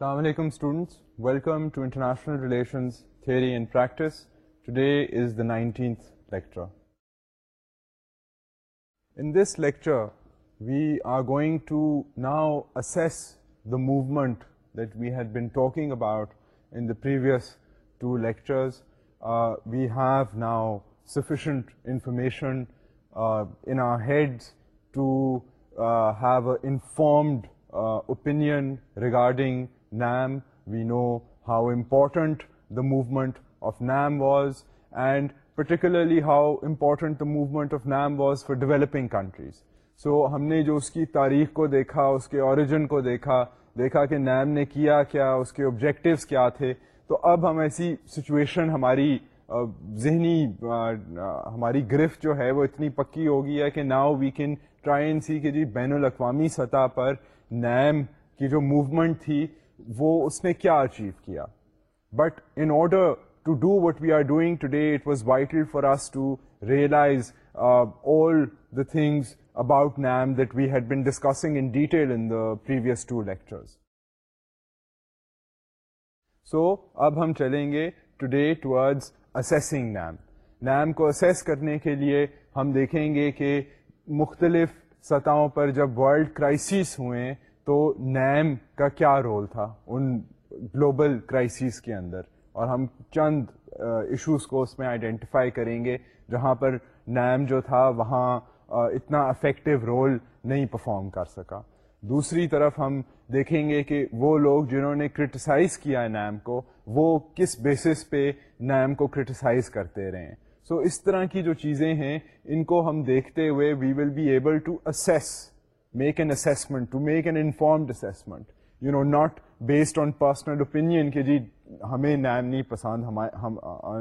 Assalamu alaikum students, welcome to International Relations Theory and Practice. Today is the 19th lecture. In this lecture, we are going to now assess the movement that we had been talking about in the previous two lectures. Uh, we have now sufficient information uh, in our heads to uh, have an informed opinion regarding NAM we know how important the movement of NAM was and particularly how important the movement of NAM was for developing countries so ہم نے جو اس کی تاریخ کو دیکھا اس کے origin کو دیکھا دیکھا کہ نیم نے کیا کیا اس کے آبجیکٹیوس کیا تھے تو اب ہم ایسی سچویشن ہماری ذہنی ہماری گرفت جو ہے وہ اتنی پکی ہو گئی ہے کہ now we can try and see کہ جی بین الاقوامی سطح پر نیم کی جو موومنٹ تھی وہ اس نے کیا اچیو کیا but in order to do what we are doing today it was vital for us to realise all the things about NAM that we had been discussing in in detail the previous two lecture so اب ہم چلیں گے today towards assessing NAM NAM کو assess کرنے کے لیے ہم دیکھیں گے کہ مختلف سطحوں پر جب ورلڈ کرائسیس ہوئے تو نیم کا کیا رول تھا ان گلوبل کرائسیز کے اندر اور ہم چند ایشوز کو اس میں آئیڈینٹیفائی کریں گے جہاں پر نیم جو تھا وہاں اتنا افیکٹو رول نہیں پرفارم کر سکا دوسری طرف ہم دیکھیں گے کہ وہ لوگ جنہوں نے کرٹیسائز کیا ہے نیم کو وہ کس بیسس پہ نیم کو کرٹیسائز کرتے رہے ہیں سو اس طرح کی جو چیزیں ہیں ان کو ہم دیکھتے ہوئے we will be able to assess make an assessment to make an informed assessment you know not based on personal opinion کہ جی ہمیں نیم نہیں پسند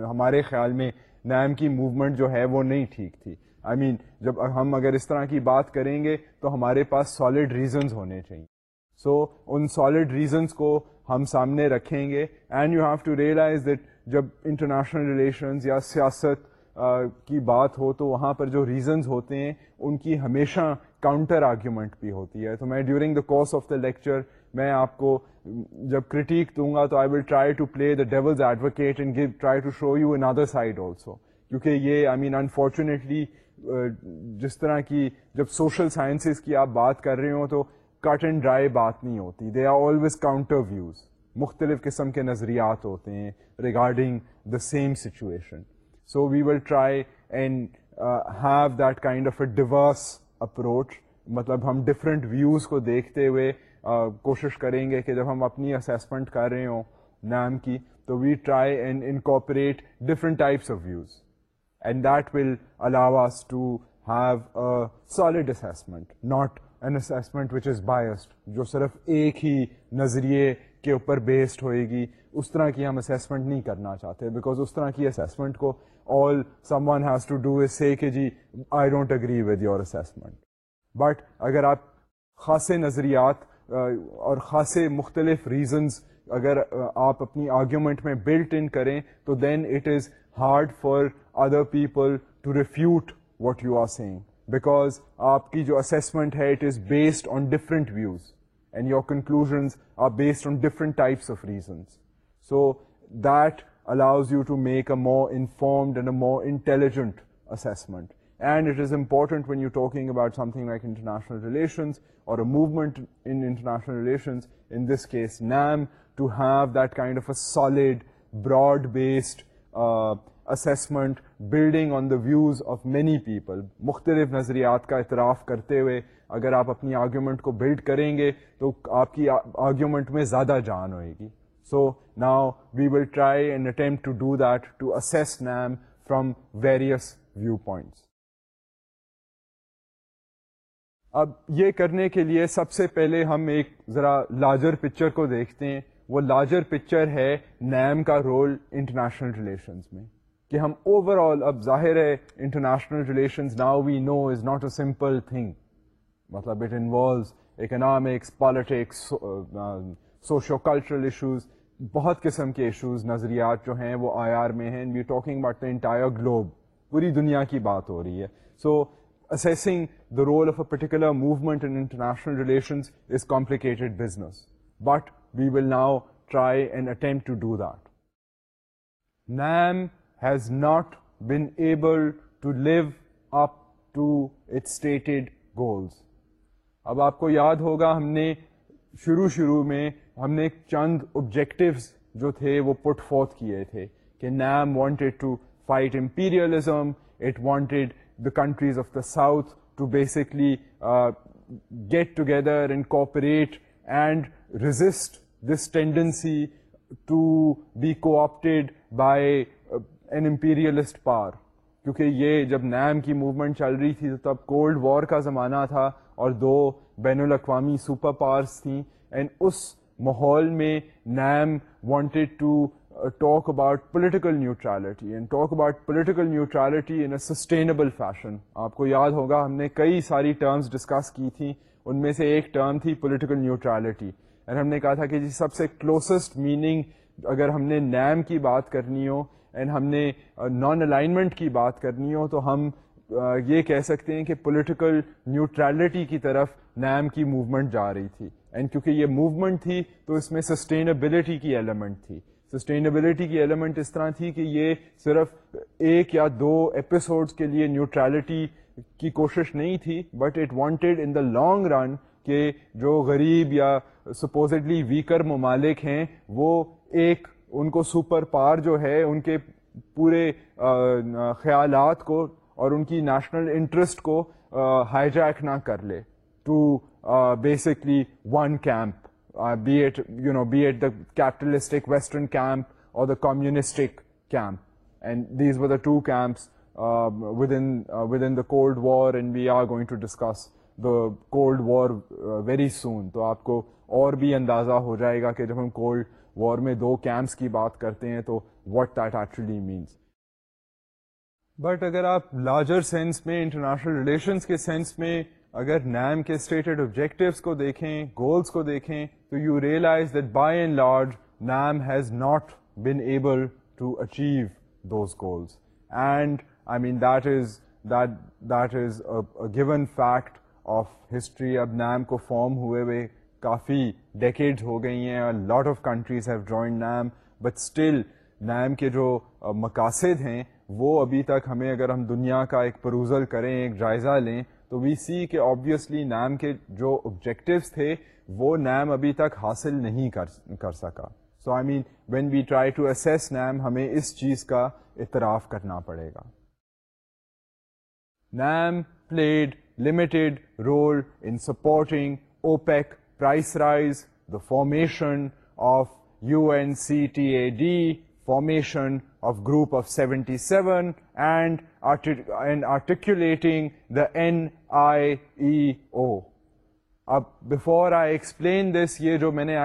ہمارے خیال میں نیم کی موومنٹ جو ہے وہ نہیں ٹھیک تھی آئی I مین mean, جب ہم اگر اس طرح کی بات کریں گے تو ہمارے پاس سالڈ ریزنز ہونے چاہیے سو so, ان سالڈ ریزنز کو ہم سامنے رکھیں گے and you have to realise that جب انٹرنیشنل ریلیشنز یا سیاست uh, کی بات ہو تو وہاں پر جو ریزنز ہوتے ہیں ان کی ہمیشہ کاؤنٹر آرگیومنٹ بھی ہوتی ہے تو میں during the course of the lecture میں آپ کو جب کریٹیک دوں گا تو I will try to play the devil's advocate and give try to show you side also کیونکہ یہ آئی مین انفارچونیٹلی جس طرح کی جب سوشل سائنسز کی آپ بات کر رہے ہوں تو کٹ اینڈ ڈرائی بات نہیں ہوتی they are always counter views مختلف قسم کے نظریات ہوتے ہیں regarding the same situation so we will try and have that kind of a diverse approach مطلب ہم ڈفرینٹ ویوز کو دیکھتے ہوئے کوشش کریں گے کہ جب ہم اپنی اسیسمنٹ کر رہے ہوں نام کی تو we try and incorporate different types of views and that will allow us to have a solid assessment not an assessment which is biased جو صرف ایک ہی نظریے کے اوپر بیسڈ ہوئے گی اس طرح کی ہم اسیسمنٹ نہیں کرنا چاہتے بیکاز اس طرح کی اسیسمنٹ کو all someone has to do a کہ جی I don't agree with your assessment but اگر آپ خاصے نظریات اور خاصے مختلف ریزنز اگر آپ اپنی آرگیومنٹ میں بلٹ ان کریں تو then it is hard for other people to refute what you are saying because آپ کی جو اسیسمنٹ ہے it is based on different views and your conclusions are based on different types of reasons so that allows you to make a more informed and a more intelligent assessment and it is important when you talking about something like international relations اور movement international relations in this case NAM to have that kind of a solid broad based assessment building on the views of many people مختلف نظریات کا اعتراف کرتے ہوئے اگر آپ اپنی آرگیومنٹ کو بلڈ کریں گے تو آپ کی آرگیومنٹ میں زیادہ جان ہوئے گی so now we will try assess NAM NAM from viewpoints. اب یہ کرنے کے لیے سب سے پہلے ہم ایک ذرا لارجر پکچر کو دیکھتے ہیں وہ لارجر پکچر ہے نیم کا رول انٹرنیشنل ریلیشنز میں کہ ہم اوور آل اب ظاہر ہے international relations now we know is not a simple thing مطلب it involves economics politics socio cultural issues بہت قسم کے ایشوز نظریات جو ہیں وہ آئی آر میں ہیں we talking about the entire globe پوری دنیا کی بات ہو رہی ہے so assessing the role of a particular movement international relations is complicated business but we will now try and attempt to do that NAM has not been able to to live up it stated goals اب آپ کو یاد ہوگا ہم نے شروع شروع میں ہم نے ایک چند آبجیکٹیوز جو تھے وہ پٹ فورتھ کیے تھے کہ NAM wanted to fight imperialism it wanted the countries of the south to basically get together and cooperate and resist this tendency to be coopted by an imperialist power کیونکہ یہ جب نیم کی movement چل رہی تھی تو تب کولڈ وار کا زمانہ تھا اور دو بین الاقوامی سپر پارس تھیں اینڈ اس ماحول میں NAM wanted to talk about political neutrality and talk about political neutrality in a sustainable fashion آپ کو یاد ہوگا ہم نے کئی ساری ٹرمز ڈسکس کی تھیں ان میں سے ایک ٹرم تھی پولیٹیکل نیوٹرالٹی اینڈ ہم نے کہا تھا کہ جی سب سے کلوسسٹ میننگ اگر ہم نے نیم کی بات کرنی ہو اینڈ ہم نے نان uh, الائنمنٹ کی بات کرنی ہو تو ہم uh, یہ کہہ سکتے ہیں کہ پولیٹیکل نیوٹریلٹی کی طرف نیم کی موومنٹ جا رہی تھی اینڈ کیونکہ یہ موومنٹ تھی تو اس میں سسٹینیبلٹی کی ایلیمنٹ تھی سسٹینیبلٹی کی ایلیمنٹ اس طرح تھی کہ یہ صرف ایک یا دو ایپیسوڈ کے لیے نیوٹریلٹی کی کوشش نہیں تھی but it wanted in the long run کہ جو غریب یا سپوزڈلی ویکر ممالک ہیں وہ ایک ان کو سپر پار جو ہے ان کے پورے خیالات کو اور ان کی نیشنل انٹرسٹ کو ہائی جیک نہ کر لے to basically one camp be it you know be it the capitalistic western camp اور the communistic camp and these the two camps within the cold war and we are going to discuss the cold war very soon تو آپ کو اور بھی اندازہ ہو جائے گا کہ جب ہم کولڈ وار میں دو کیمپس کی بات کرتے ہیں تو what that actually means but اگر آپ لارجر سینس میں انٹرنیشنل ریلیشنس کے سینس میں اگر نیم کے اسٹیٹڈ آبجیکٹوس کو دیکھیں گولس کو دیکھیں تو you realise that by and large NAM has not been able to achieve those goals and I mean that is that that is given fact of history اب NAM کو form ہوئے ہوئے کافی ڈیکیڈ ہو گئی ہیں lot of countries have join NAM but still NAM کے جو مقاصد ہیں وہ ابھی تک ہمیں اگر ہم دنیا کا ایک پروزل کریں ایک جائزہ لیں تو وی سی کہ آبویسلی نیم کے جو آبجیکٹوس تھے وہ نیم ابھی تک حاصل نہیں کر سکا so I mean when we try to assess NAM ہمیں اس چیز کا اعتراف کرنا پڑے گا NAM played limited role in supporting OPEC price rise the formation of U N C T A D formation of group of seventy seven N I E O اب before I explain this یہ جو میں نے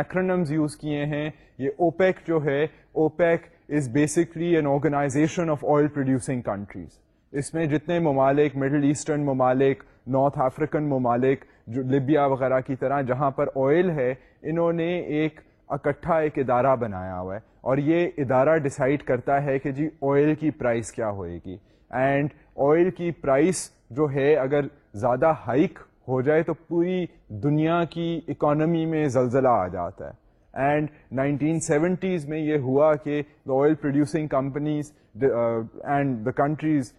use کیے ہیں یہ OPEC جو ہے OPEC is basically an organisation of oil producing countries اس میں جتنے ممالک مڈل ایسٹرن ممالک نارتھ افریقن ممالک جو لبیا وغیرہ کی طرح جہاں پر آئل ہے انہوں نے ایک اکٹھا ایک ادارہ بنایا ہوا ہے اور یہ ادارہ ڈیسائیڈ کرتا ہے کہ جی آئل کی پرائز کیا ہوئے گی اینڈ آئل کی پرائز جو ہے اگر زیادہ ہائیک ہو جائے تو پوری دنیا کی اکانومی میں زلزلہ آ جاتا ہے اینڈ نائنٹین سیونٹیز میں یہ ہوا کہ the oil producing companies and the countries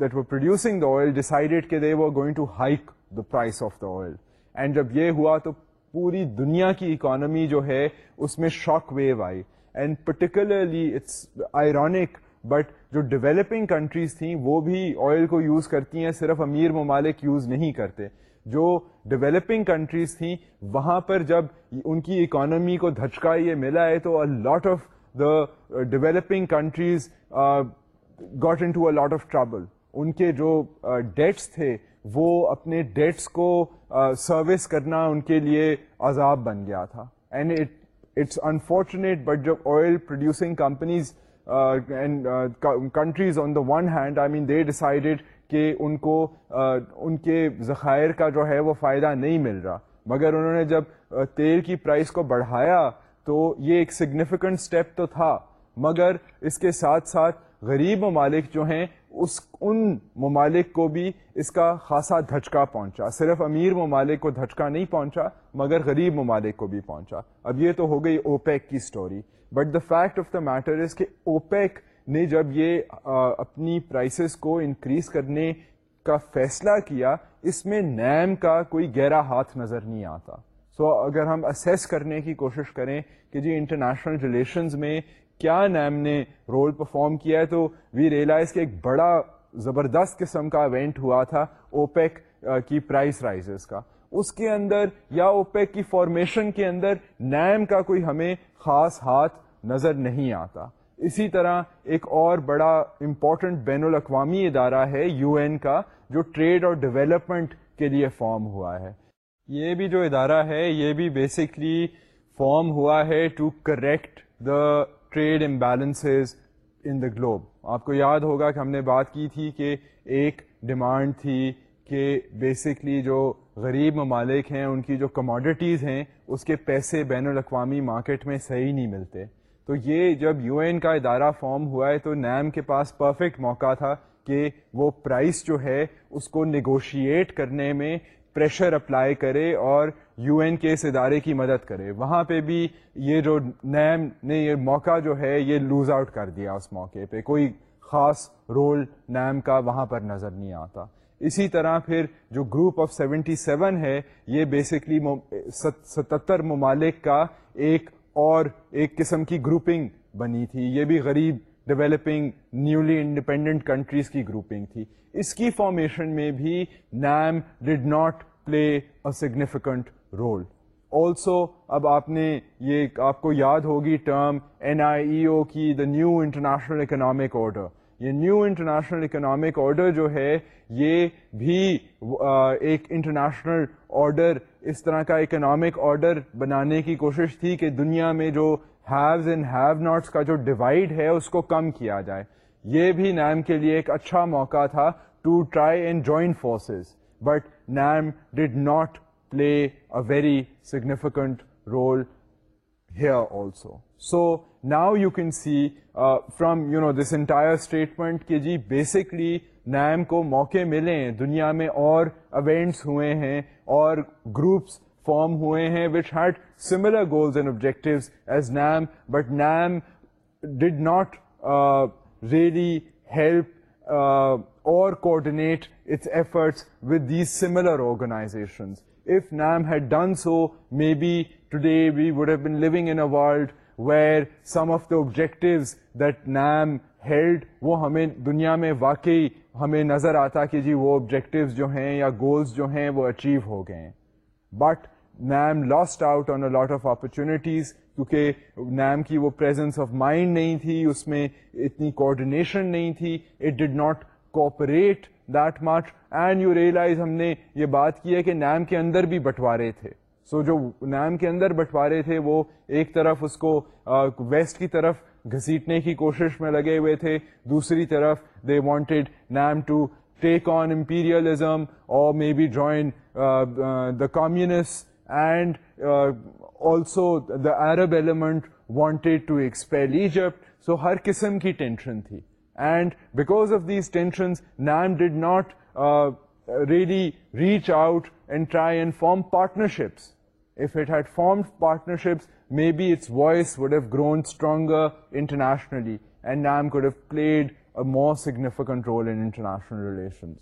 that were producing the oil decided کہ they were going to hike the price of the oil and جب یہ ہوا تو پوری دنیا کی اکانومی جو ہے اس میں shock wave I and particularly it's ironic but جو ڈیولپنگ کنٹریز تھیں وہ بھی آئل کو یوز کرتی ہیں صرف امیر ممالک یوز نہیں کرتے جو ڈیولپنگ کنٹریز تھیں وہاں پر جب ان کی اکانومی کو دھچکا یہ ملا ہے تو lot of the developing countries got into a lot of trouble ان کے جو ڈیٹس uh, تھے وہ اپنے ڈیٹس کو سروس uh, کرنا ان کے لیے عذاب بن گیا تھا and it it's unfortunate but جب oil producing companies countries on the one hand I mean they decided کہ ان کو ان کے ذخائر کا جو ہے وہ فائدہ نہیں مل رہا مگر انہوں نے جب تیل کی پرائس کو بڑھایا تو یہ ایک سگنیفیکنٹ اسٹیپ تو تھا مگر اس کے ساتھ ساتھ غریب ممالک جو ہیں اس ان ممالک کو بھی اس کا خاصا دھچکا پہنچا صرف امیر ممالک کو دھچکا نہیں پہنچا مگر غریب ممالک کو بھی پہنچا اب یہ تو ہو گئی اوپیک کی story but the fact of the matter is کہ اوپیک نے جب یہ اپنی پرائسز کو انکریز کرنے کا فیصلہ کیا اس میں نیم کا کوئی گہرا ہاتھ نظر نہیں آتا سو so, اگر ہم اسیس کرنے کی کوشش کریں کہ جی انٹرنیشنل ریلیشنز میں کیا نیم نے رول پرفارم کیا ہے تو وی ریئلائز کہ ایک بڑا زبردست قسم کا ایونٹ ہوا تھا اوپیک کی پرائز رائزز کا اس کے اندر یا اوپیک کی فارمیشن کے اندر نیم کا کوئی ہمیں خاص ہاتھ نظر نہیں آتا اسی طرح ایک اور بڑا امپورٹنٹ بین الاقوامی ادارہ ہے یو این کا جو ٹریڈ اور ڈیولپمنٹ کے لیے فارم ہوا ہے یہ بھی جو ادارہ ہے یہ بھی بیسکلی فارم ہوا ہے to correct the trade imbalances in the globe آپ کو یاد ہوگا کہ ہم نے بات کی تھی کہ ایک ڈیمانڈ تھی کہ بیسکلی جو غریب ممالک ہیں ان کی جو کموڈیٹیز ہیں اس کے پیسے بین الاقوامی مارکیٹ میں صحیح نہیں ملتے تو یہ جب یو این کا ادارہ فارم ہوا ہے تو نیم کے پاس پرفیکٹ موقع تھا کہ وہ پرائس جو ہے اس کو نیگوشیٹ کرنے میں پریشر اپلائی کرے اور یو این کے اس ادارے کی مدد کرے وہاں پہ بھی یہ جو نیم نے یہ موقع جو ہے یہ لوز آؤٹ کر دیا اس موقع پہ کوئی خاص رول نیم کا وہاں پر نظر نہیں آتا اسی طرح پھر جو گروپ آف سیونٹی سیون ہے یہ بیسکلی ستتر ممالک کا ایک اور ایک قسم کی گروپنگ بنی تھی یہ بھی غریب ڈیولپنگ نیولی انڈیپینڈنٹ کنٹریز کی گروپنگ تھی اس کی فارمیشن میں بھی NAM did not play a significant role also اب آپ نے یہ آپ کو یاد ہوگی term N I E O کی the new international economic order یہ نیو انٹرنیشنل اکنامک آرڈر جو ہے یہ بھی ایک انٹرنیشنل آرڈر اس طرح کا اکنامک آرڈر بنانے کی کوشش تھی کہ دنیا میں جو ہیوز اینڈ ہیو ناٹس کا جو ڈیوائڈ ہے اس کو کم کیا جائے یہ بھی نیم کے لیے ایک اچھا موقع تھا to try and join forces but NAM did not play a very significant role here also so now you can see from you know this entire statement کہ جی بیسکلی نیم کو موقع ملے دنیا میں اور اوینٹس ہوئے ہیں اور گروپس فارم ہوئے ہیں which had similar goals and as NAM but NAM did not really help or coordinate its efforts with these similar organisations if NAM had done so maybe today we would have been in a world where some of the objectives that NAM held وہ ہمیں دنیا میں واقعی ہمیں نظر آتا کہ جی وہ آبجیکٹوز جو ہیں یا گولز جو ہیں وہ اچیو ہو گئے ہیں but NAM lost out on a lot of opportunities کیونکہ نیم کی وہ پریزنس آف مائنڈ نہیں تھی اس میں اتنی کوآڈینیشن نہیں تھی it did not cooperate that much and you realise ہم نے یہ بات کی ہے کہ نیم کے اندر بھی بٹوارے تھے سو so جو نیم کے اندر بٹوارے تھے وہ ایک طرف اس کو ویسٹ کی طرف گھسیٹنے کی کوشش میں لگے ہوئے تھے دوسری طرف they wanted NAM to take on imperialism اور maybe join the communist Arab element wanted expel Egypt so ہر قسم کی ٹینشن تھی and because of these tension NAM did not really reach out and try and form partnerships if it had form partnerships maybe its voice would've grown stronger internationally and NAM could have played most significant role international relations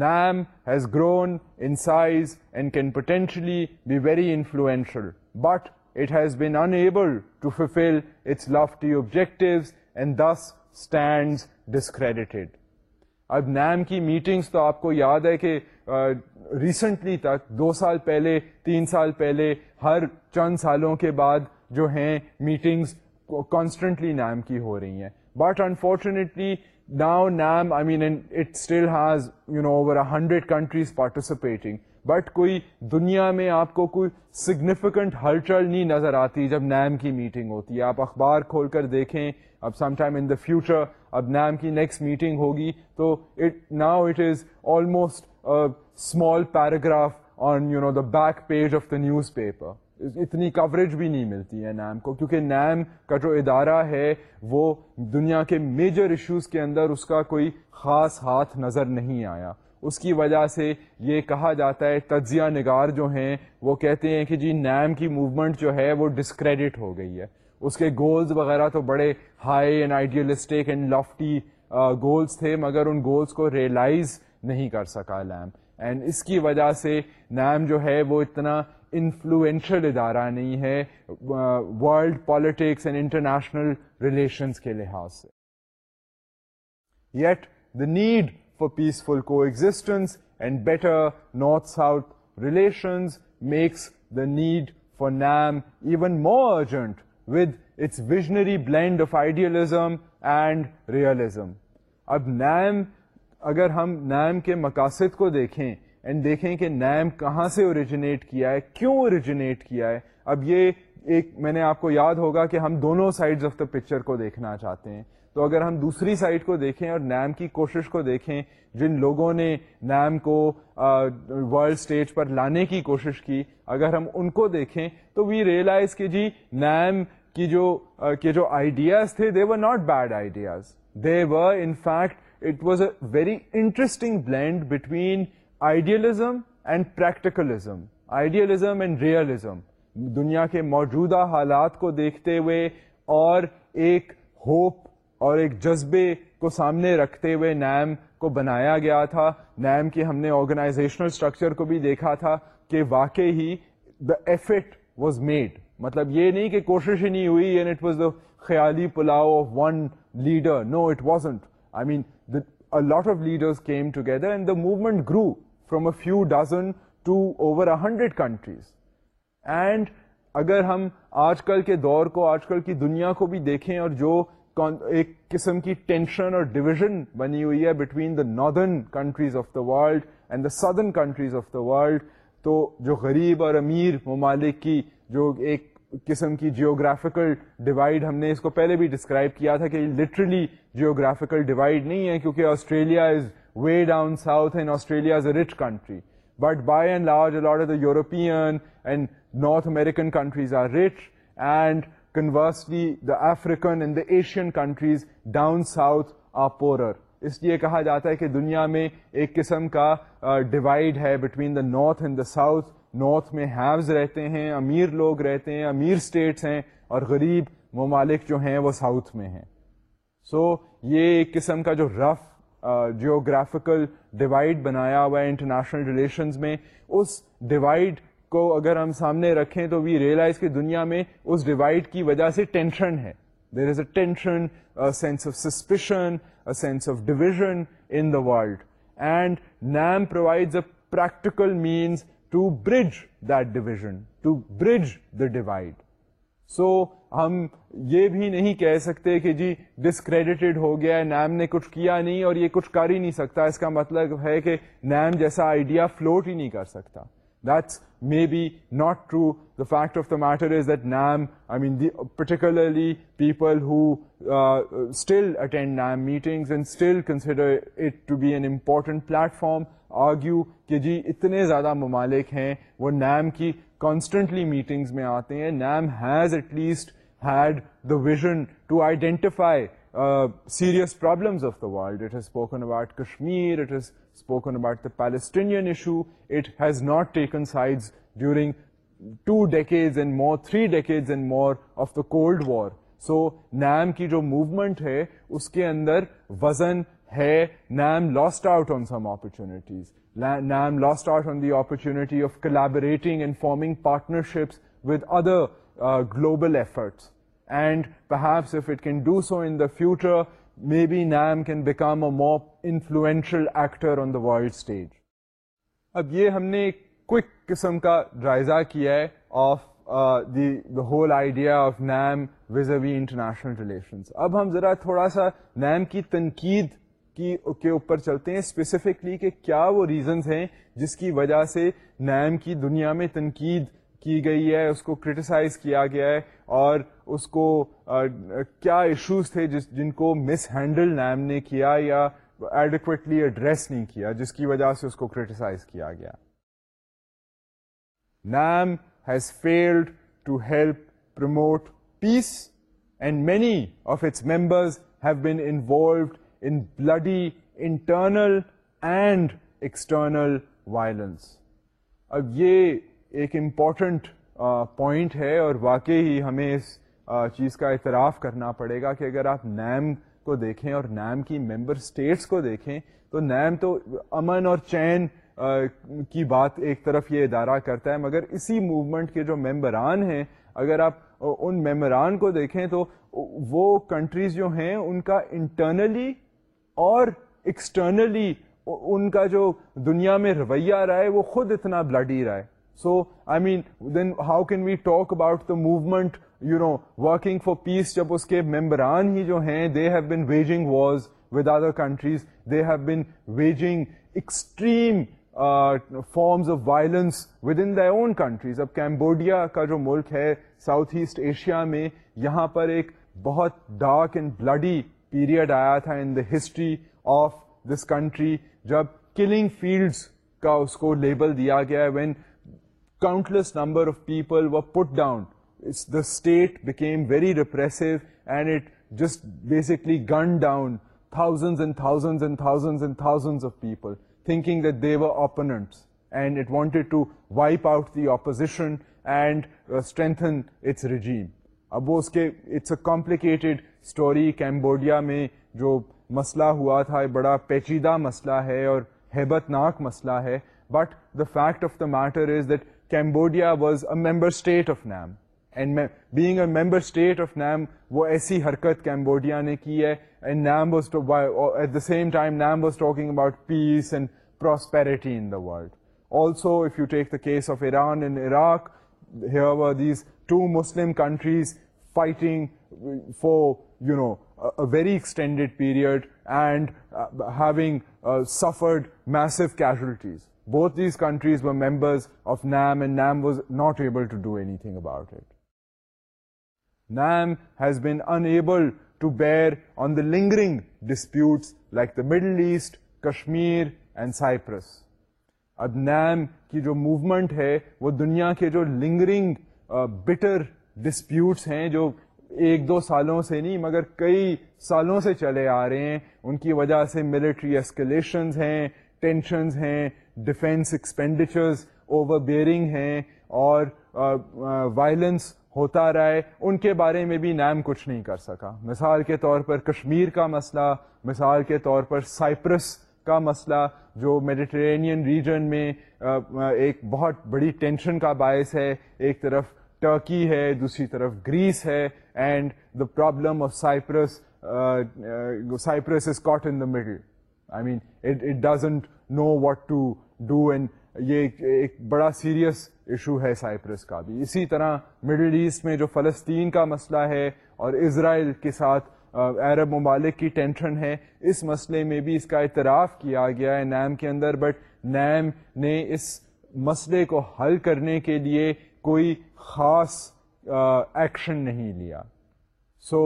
NAM has grown in size and can potentially be very influential but it ہیبلفل its lofty objective and this stand discredited اب NAM کی meetings تو آپ کو یاد ہے کہ recently تک دو سال پہلے تین سال پہلے ہر چند سالوں کے بعد جو ہیں میٹنگز کانسٹنٹلی نیم کی ہو رہی ہیں بٹ انفارچونیٹلی نا NAM I mean it still has you know over hundred countries participating but کوئی دنیا میں آپ کو کوئی سگنیفیکنٹ ہلچل نہیں نظر آتی جب نیم کی میٹنگ ہوتی ہے آپ اخبار کھول کر دیکھیں اب some time in the future اب نیم کی نیکسٹ میٹنگ ہوگی تو it now it is almost small paragraph on you know the back page of the newspaper اتنی کوریج بھی نہیں ملتی ہے نیم کو کیونکہ نیم کا جو ادارہ ہے وہ دنیا کے میجر ایشوز کے اندر اس کا کوئی خاص ہاتھ نظر نہیں آیا اس کی وجہ سے یہ کہا جاتا ہے تجزیہ نگار جو ہیں وہ کہتے ہیں کہ جی نیم کی موومنٹ جو ہے وہ ڈسکریڈٹ ہو گئی ہے اس کے گولز وغیرہ تو بڑے high end idealistic and lofty goals تھے مگر ان گولز کو ریئلائز نہیں کر سکا نیم اینڈ اس کی وجہ سے نیم جو ہے وہ اتنا انفلوئنشل ادارہ نہیں ہے world politics and international relations کے لحاظ سے yet the need for peaceful coexistence and better north south relations makes the need for NAM even more urgent with its visionary blend of idealism and realism اب NAM اگر ہم نیم کے مقاصد کو دیکھیں اینڈ دیکھیں کہ نیم کہاں سے اوریجنیٹ کیا ہے کیوں اوریجنیٹ کیا ہے اب یہ ایک میں نے آپ کو یاد ہوگا کہ ہم دونوں سائڈ آف دا پکچر کو دیکھنا چاہتے ہیں تو اگر ہم دوسری سائڈ کو دیکھیں اور نیم کی کوشش کو دیکھیں جن لوگوں نے نیم کو ورلڈ اسٹیج پر لانے کی کوشش کی اگر ہم ان کو دیکھیں تو وی ریئلائز کہ جی نیم کی جو کے جو آئیڈیاز تھے they were not bad ideas they were in fact it was a very interesting blend between idealism idealism and and practicalism realism دنیا کے موجودہ حالات کو دیکھتے ہوئے اور ایک ہوپ اور ایک جذبے کو سامنے رکھتے ہوئے نیم کو بنایا گیا تھا نیم کی ہم نے آرگنائزیشنل اسٹرکچر کو بھی دیکھا تھا کہ واقع ہی دا ایفٹ واز میڈ مطلب یہ نہیں کہ کوشش ہی نہیں ہوئی اینڈ اٹ واز دا خیالی pulao of one leader no it and I mean lot of leaders came together the movement grew few dozen to over hundred countries and اگر ہم آج کل کے دور کو آج کل کی دنیا کو بھی دیکھیں اور جو ہے between the northern countries of the world and the southern countries of the world تو جو غریب اور امیر ممالک کی جو ایک قسم کی جیوگرافیکل ڈیوائڈ ہم نے اس کو پہلے بھی ڈسکرائب کیا تھا کہ لٹرلی جیوگرافیکل ڈیوائڈ نہیں ہے کیونکہ Australia is way down south and Australia is a But country but by a large of the European and north American countries are rich and conversely the African and the Asian countries down south are poorer اس لیے کہا جاتا ہے کہ دنیا میں ایک قسم کا ڈیوائڈ ہے between the north and the south north میں ہیوز رہتے ہیں امیر لوگ رہتے ہیں امیر اسٹیٹس ہیں اور غریب ممالک جو ہیں وہ ساؤتھ میں ہیں سو so, یہ ایک قسم کا جو رف جیوگرافیکل ڈیوائڈ بنایا ہوا ہے انٹرنیشنل ریلیشنز میں اس ڈیوائڈ کو اگر ہم سامنے رکھیں تو وی ریئلائز کہ دنیا میں اس ڈیوائڈ کی وجہ سے ٹینشن ہے there is a tension sense of suspicion sense of division in the world and NAM provides a practical means to bridge the divide so ہم یہ بھی نہیں کہہ سکتے کہ جی ڈسکریڈیٹیڈ ہو گیا ہے نیم نے کچھ کیا نہیں اور یہ کچھ کر ہی نہیں سکتا اس کا مطلب ہے کہ نیم جیسا آئیڈیا فلوٹ ہی نہیں کر سکتا that's maybe not true the fact of the matter is that NAM I mean particularly people who still attend NAM meeting and still consider it to be an important platform argue کہ جی اتنے زیادہ ممالک ہیں وہ NAM کی constantly meetings میں آتے ہیں NAM has at least had the vision to identify serious problems of the world it has spoken about Kashmir it has spoken about the Palestinian issue it has not taken sides during two decades and more three decades and more of the cold war so NAM کی جو movement ہے اس کے اندر وزن NAM lost out on some opportunities NAM lost out on the opportunity of collaborating global فیوچرشل actor on the world stage اب یہ ہم نے جائزہ کیا ہے of whole idea of NAM was اوی international relations اب ہم ذرا تھوڑا سا نیم کی تنقید کے اوپر چلتے ہیں اسپیسیفکلی کہ کیا وہ ریزنز ہیں جس کی وجہ سے نیم کی دنیا میں تنقید کی گئی ہے اس کو کرٹیسائز کیا گیا ہے اور اس کو کیا ایشوز تھے جس جن کو مس ہینڈل نیم نے کیا یا ایڈیکویٹلی ایڈریس نہیں کیا جس کی وجہ سے اس کو کرٹیسائز کیا گیا NAM has failed to help promote peace and many of its members have been involved in bloody internal and external violence اب یہ ایک امپورٹنٹ پوائنٹ ہے اور واقعی ہی ہمیں اس چیز کا اعتراف کرنا پڑے گا کہ اگر آپ نیم کو دیکھیں اور نیم کی ممبر اسٹیٹس کو دیکھیں تو نیم تو امن اور چین کی بات ایک طرف یہ ادارہ کرتا ہے مگر اسی موومنٹ کے جو ممبران ہیں اگر آپ ان ممبران کو دیکھیں تو وہ کنٹریز جو ہیں ان کا انٹرنلی اور ایکسٹرنلی ان کا جو دنیا میں رویہ رہا ہے وہ خود اتنا بلڈی رہا ہے so I mean then how can we talk about the movement you know working for peace جب اس کے ممبران ہی جو ہیں they have been waging wars with other countries they have been waging extreme forms of violence within the own countries اب Cambodia کا جو ملک ہے ساؤتھ ایسٹ ایشیا میں یہاں پر ایک بہت ڈارک اینڈ بلڈی پیریڈ آیا تھا in the history of this country جب کلنگ فیلڈس کا اس کو لیبل دیا گیا when countless number of people were put down the state became very repressive and it just basically gun down thousand and and and thousand thousand thousand of people thinking with their opponents and it wanted to wipe out the opposition and strengthen its regime اب وہ اس کے it's a complicated story Cambodia میں جو مسئلہ ہوا تھا بڑا پیچیدہ مسئلہ ہے اور ہیبت ناک مسئلہ ہے but the fact of the matter is that Cambodia was a member state of NAM and being a member state of NAM وہ ایسی حرکت کیمبوڈیا نے کی ہے and NAM was at the same time NAM was talking about peace and prosperity in the world also if you take the case of Iran and Iraq these two Muslim countries fighting for you know a very extended period and having سفرٹیز بہت these countries member of NAM and NAM was not ایبلگ about it NAM has been unable to bear on the lingering dispute like the middle east Kashmir and Cyprus اب NAM کی جو movement ہے وہ دنیا کے جو lingering butter disputes ہیں جو ایک دو سالوں سے نہیں مگر کئی سالوں سے چلے آ رہے ہیں ان کی وجہ سے ملٹری اسکلیشنز ہیں ٹینشنز ہیں ڈیفینس ایکسپینڈیچرز اوور بیئرنگ ہیں اور وائلنس ہوتا رہا ہے ان کے بارے میں بھی نام کچھ نہیں کر سکا مثال کے طور پر کشمیر کا مسئلہ مثال کے طور پر سائپرس کا مسئلہ جو میڈیٹرینین ریجن میں ایک بہت بڑی ٹینشن کا باعث ہے ایک طرف ٹرکی ہے دوسری طرف گریس ہے and the problem of Cyprus Cyprus is caught in the middle I mean it doesn't know what to do and یہ ایک بڑا سیریس ایشو ہے سائپرس کا بھی اسی طرح مڈل ایسٹ میں جو فلسطین کا مسئلہ ہے اور اسرائیل کے ساتھ عرب uh, ممالک کی ٹینشن ہے اس مسئلے میں بھی اس کا اعتراف کیا گیا ہے نیم کے اندر بٹ نیم نے اس مسئلے کو حل کرنے کے لیے کوئی خاص ایکشن نہیں لیا so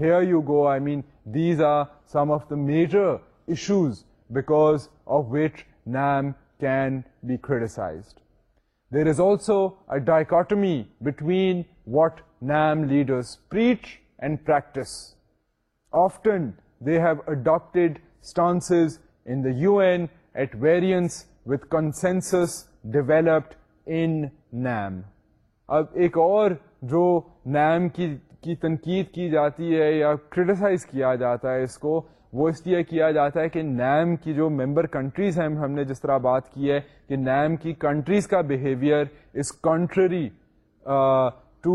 here you go I mean these are some of the major issues because of which NAM can be criticised there is also a dichotomy between what NAM leaders often they have adopted stances in the UN at variance with consensus developed in NAM اب ایک اور جو نیم کی کی تنقید کی جاتی ہے یا کرٹیسائز کیا جاتا ہے اس کو وہ اس لیے کیا جاتا ہے کہ نیم کی جو ممبر کنٹریز ہیں ہم نے جس طرح بات کی ہے کہ نیم کی کنٹریز کا behaviour is contrary to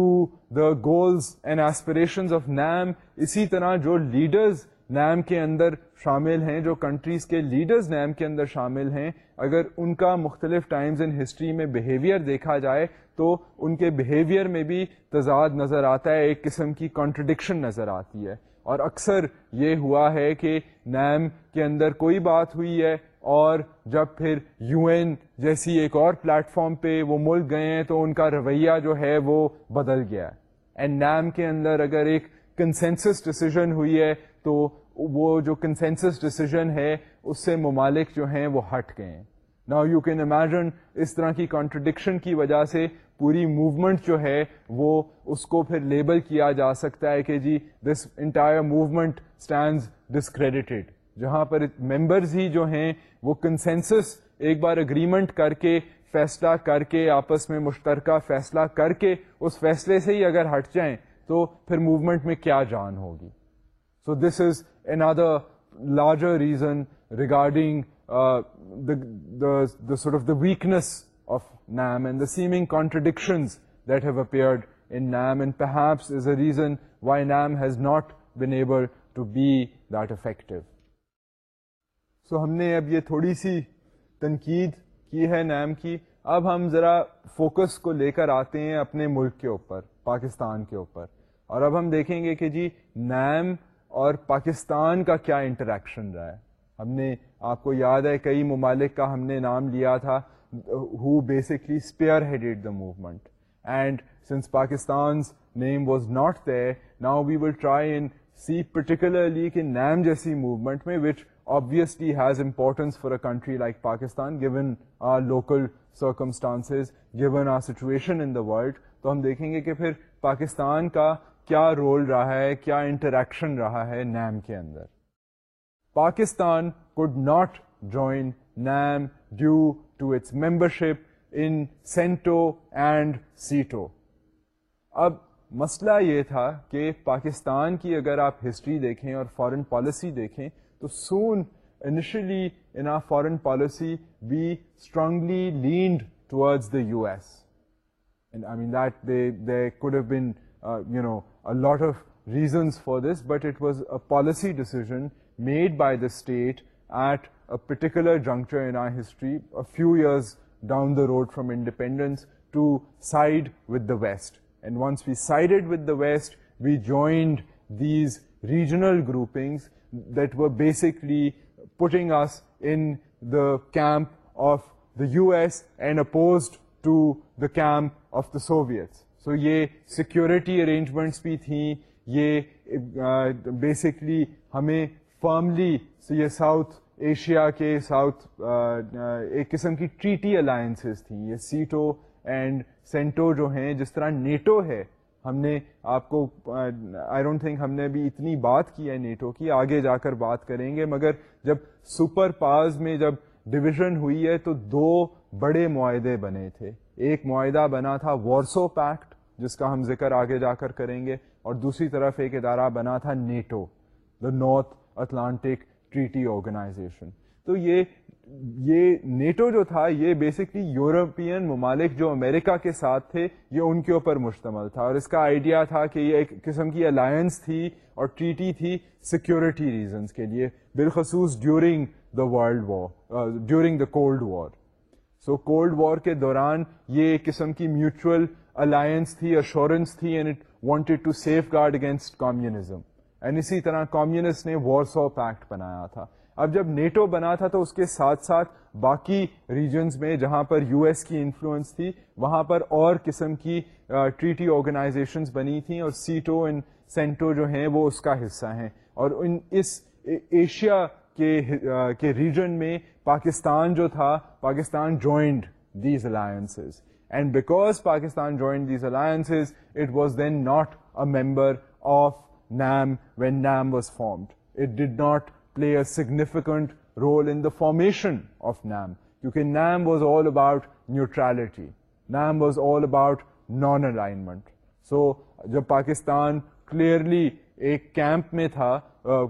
the goals and aspirations of NAM اسی طرح جو لیڈرز نیم کے اندر شامل ہیں جو کنٹریز کے لیڈرز نیم کے اندر شامل ہیں اگر ان کا مختلف ٹائمز ان ہسٹری میں بیہیویئر دیکھا جائے تو ان کے بیہیویئر میں بھی تضاد نظر آتا ہے ایک قسم کی کانٹرڈکشن نظر آتی ہے اور اکثر یہ ہوا ہے کہ نیم کے اندر کوئی بات ہوئی ہے اور جب پھر یو این جیسی ایک اور پلیٹ فارم پہ وہ ملک گئے ہیں تو ان کا رویہ جو ہے وہ بدل گیا اینڈ نیم کے اندر اگر ایک کنسنسس ڈسیزن ہوئی ہے تو وہ جو کنسنسس ڈسیزن ہے اس سے ممالک جو ہیں وہ ہٹ گئے ہیں نا یو کین امیجن اس طرح کی کانٹرڈکشن کی وجہ سے پوری موومنٹ جو ہے وہ اس کو پھر لیبل کیا جا سکتا ہے کہ جی this entire movement stands discredited جہاں پر ممبرز ہی جو ہیں وہ کنسنسس ایک بار اگریمنٹ کر کے فیصلہ کر کے آپس میں مشترکہ فیصلہ کر کے اس فیصلے سے ہی اگر ہٹ جائیں تو پھر موومنٹ میں کیا جان ہوگی so this is larger reason regarding upped اینڈن why NAM has not been able so ہم نے اب یہ تھوڑی سی تنقید کی ہے نیم کی اب ہم ذرا فوکس کو لے کر آتے ہیں اپنے ملک کے اوپر پاکستان کے اوپر اور اب ہم دیکھیں گے کہ جی نیم اور پاکستان کا کیا انٹریکشن رہا ہے ہم نے آپ کو یاد ہے کئی ممالک کا ہم نے نام لیا تھا who basically spearheaded the movement and since Pakistan NAM was not they now we will try and see particularly کہ نیم جیسی موومنٹ میں which obviously has importance for a country like Pakistan given our local circumstances, given our situation in the world تو ہم دیکھیں گے کہ پھر پاکستان کا کیا رول رہا ہے کیا انٹریکشن رہا ہے نیم کے اندر Pakistan could not join NAM due to its membership in CENTO and SEATO اب مسئلہ یہ تھا کہ پاکستان کی اگر آپ ہسٹری دیکھیں اور فارن پالیسی دیکھیں تو soon initially in a foreign policy we strongly leaned towards the US I mean that they they could you know a lot of reasons for this, but it was a policy decision made by the state at a particular juncture in our history, a few years down the road from independence, to side with the West. And once we sided with the West, we joined these regional groupings that were basically putting us in the camp of the US and opposed to the camp of the Soviets. So یہ security arrangements بھی تھیں یہ basically ہمیں formally یہ south Asia کے south ایک قسم کی ٹریٹی الائنسز تھیں یہ سیٹو اینڈ سینٹو جو ہیں جس طرح نیٹو ہے ہم نے آپ کو آئی ڈونٹ تھنک ہم نے ابھی اتنی بات کی ہے نیٹو کی آگے جا کر بات کریں گے مگر جب سپر پاز میں جب ڈویژن ہوئی ہے تو دو بڑے معاہدے بنے تھے ایک معاہدہ بنا تھا وارسو پیکٹ جس کا ہم ذکر آگے جا کر کریں گے اور دوسری طرف ایک ادارہ بنا تھا NATO the North Atlantic Treaty Organization تو یہ یہ نیٹو جو تھا یہ بیسکلی یورپین ممالک جو امریکہ کے ساتھ تھے یہ ان کے اوپر مشتمل تھا اور اس کا آئیڈیا تھا کہ یہ ایک قسم کی الائنس تھی اور ٹریٹی تھی سیکیورٹی ریزنس کے لیے بالخصوص during the world war during the cold war so cold war کے دوران یہ ایک قسم کی میوچل الائنس تھی اشورنس تھی and it wanted to safeguard against communism and اسی طرح کامسٹ نے وارس آف پیکٹ بنایا تھا اب جب نیٹو بنا تھا تو اس کے ساتھ ساتھ باقی ریجنز میں جہاں پر یو ایس کی انفلوئنس تھی وہاں پر اور قسم کی ٹریٹی uh, آرگنائزیشنز بنی تھیں اور سیٹو اینڈ سینٹو جو ہیں وہ اس کا حصہ ہیں اور ان اس ایشیا کے ریجن میں پاکستان جو تھا Pakistan joined these alliances and because Pakistan joined these alliances it was then not a member of NAM when NAM was formed it did not play a significant role in the formation of NAM کیونکہ NAM was all about neutrality NAM was all about non alignment so جب Pakistan clearly ایک camp میں تھا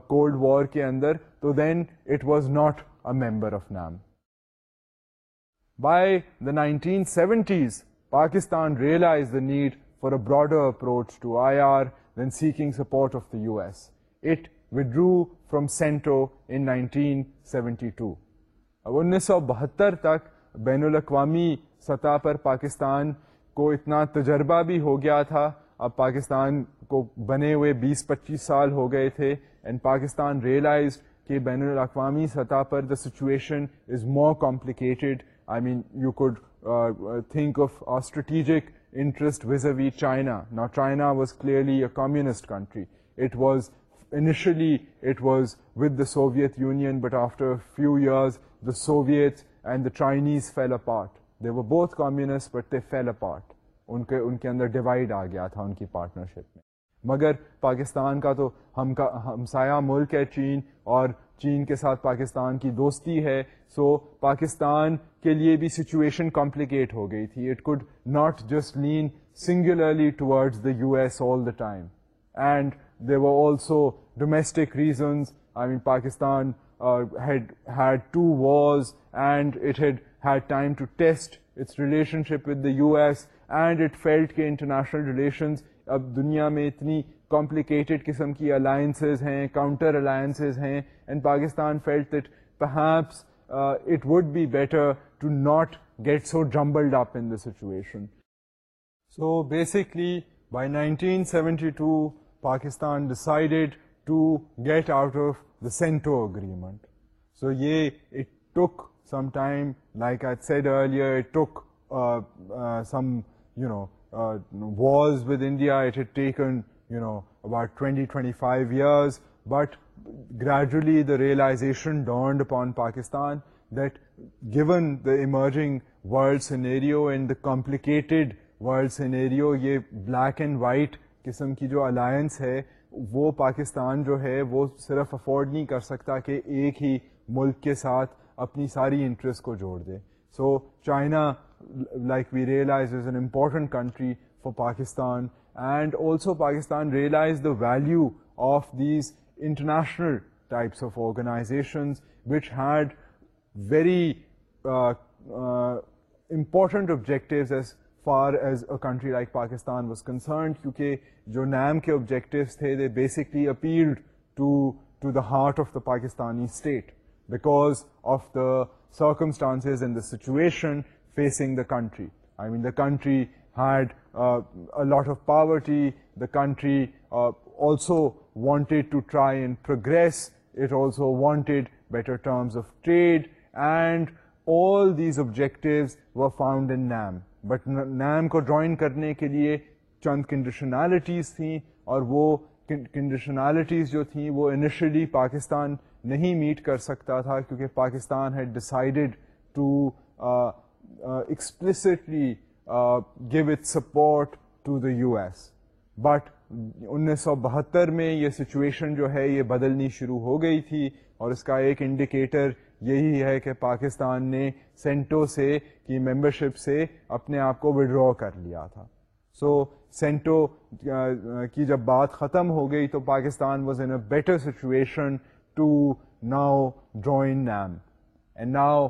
cold war کے اندر تو then it was not a member of NAM by the nineteen seventies Pakistan realise the need for a broader approach to IR then seeking support of the US it withdrew from CENTO in nineteen seventy two اب انیس سو بہتر تک بین الاقوامی سطح پر پاکستان کو اتنا تجربہ بھی ہو گیا تھا اب پاکستان کو بنے ہوئے بیس پچیس سال ہو گئے تھے اینڈ پاکستان ریئلائز کہ بین الاقوامی سطح پر the situation is more complicated union but after few years the Soviet and the Chinese feel a part they were both کا پارٹ ان کے ان کے اندر ڈیوائڈ آ گیا تھا ان کی پارٹنرشپ میں مگر پاکستان کا تو ہم کا ہم سایہ ملک ہے چین اور چین کے ساتھ پاکستان کی دوستی ہے سو پاکستان کے لیے بھی سچویشن کمپلیکیٹ ہو گئی تھی it could not just lean singularly towards the U S all the time and they also domestic reasons I mean Pakistan had had two wars and it had had time to test its relationship with the U S and it felt کے international relations اب دنیا میں اتنی complicated قسم کی alliances ہیں counter alliances ہیں and Pakistan felt that perhaps it would be better to not get so jumbled up in the situation so basically by nineteen seventy two Pakistan decided to get out of the CENTO agreement so یہ it took some time like I said earlier it took some you know wars with India it had twenty twenty five years but gradually the realisation dawned upon Pakistan that given the emerging world zero and the complicated world scenario یہ black and white قسم کی جو alliance ہے وہ پاکستان جو ہے وہ صرف افورڈ نہیں کر سکتا کہ ایک ہی ملک کے ساتھ اپنی ساری انٹرسٹ کو جوڑ دے so China like we realise is an important country for Pakistan and also Pakistan realise the value of these international types of organisations which had very important objective as far as country like Pakistan was concerned کیونکہ جو NAM کے objective تھے they basically appealed to to the heart of the Pakistani state because of the circumstances in the situation facing the country I mean the country had of poverty the country'd to try in progress wanted betters objectives و found NAM but NAM کو join کرنے کے لیے چند conditionalities تھیں اور وہ conditionalities جو تھیں وہ انیشلی پاکستان نہیں میٹ کر سکتا تھا کیونکہ پاکستان ہی decide گوتھ support to the U S but انیس سو بہتر میں یہ سچویشن جو ہے یہ بدلنی شروع ہو گئی تھی اور اس کا ایک انڈیکیٹر یہی ہے کہ پاکستان نے سینٹو سے کی ممبرشپ سے اپنے آپ کو وڈرا کر لیا تھا سو سینٹو uh, کی جب بات ختم ہو گئی تو Pakistan was in a better situation to now drawing NAM and now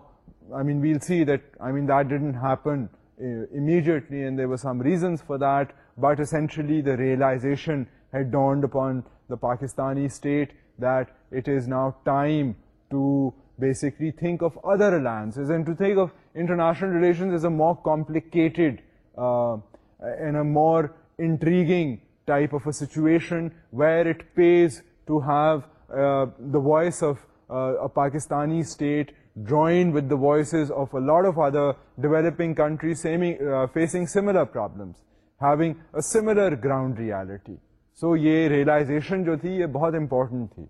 I mean, we'll see that, I mean, that didn't happen uh, immediately, and there were some reasons for that, but essentially the realization had dawned upon the Pakistani state that it is now time to basically think of other alliances and to think of international relations as a more complicated uh, and a more intriguing type of a situation where it pays to have uh, the voice of a Pakistani state join with this of a lot of other developing countries facing similar problem similar ground reality so یہ realisation جو تھی یہ بہت important تھی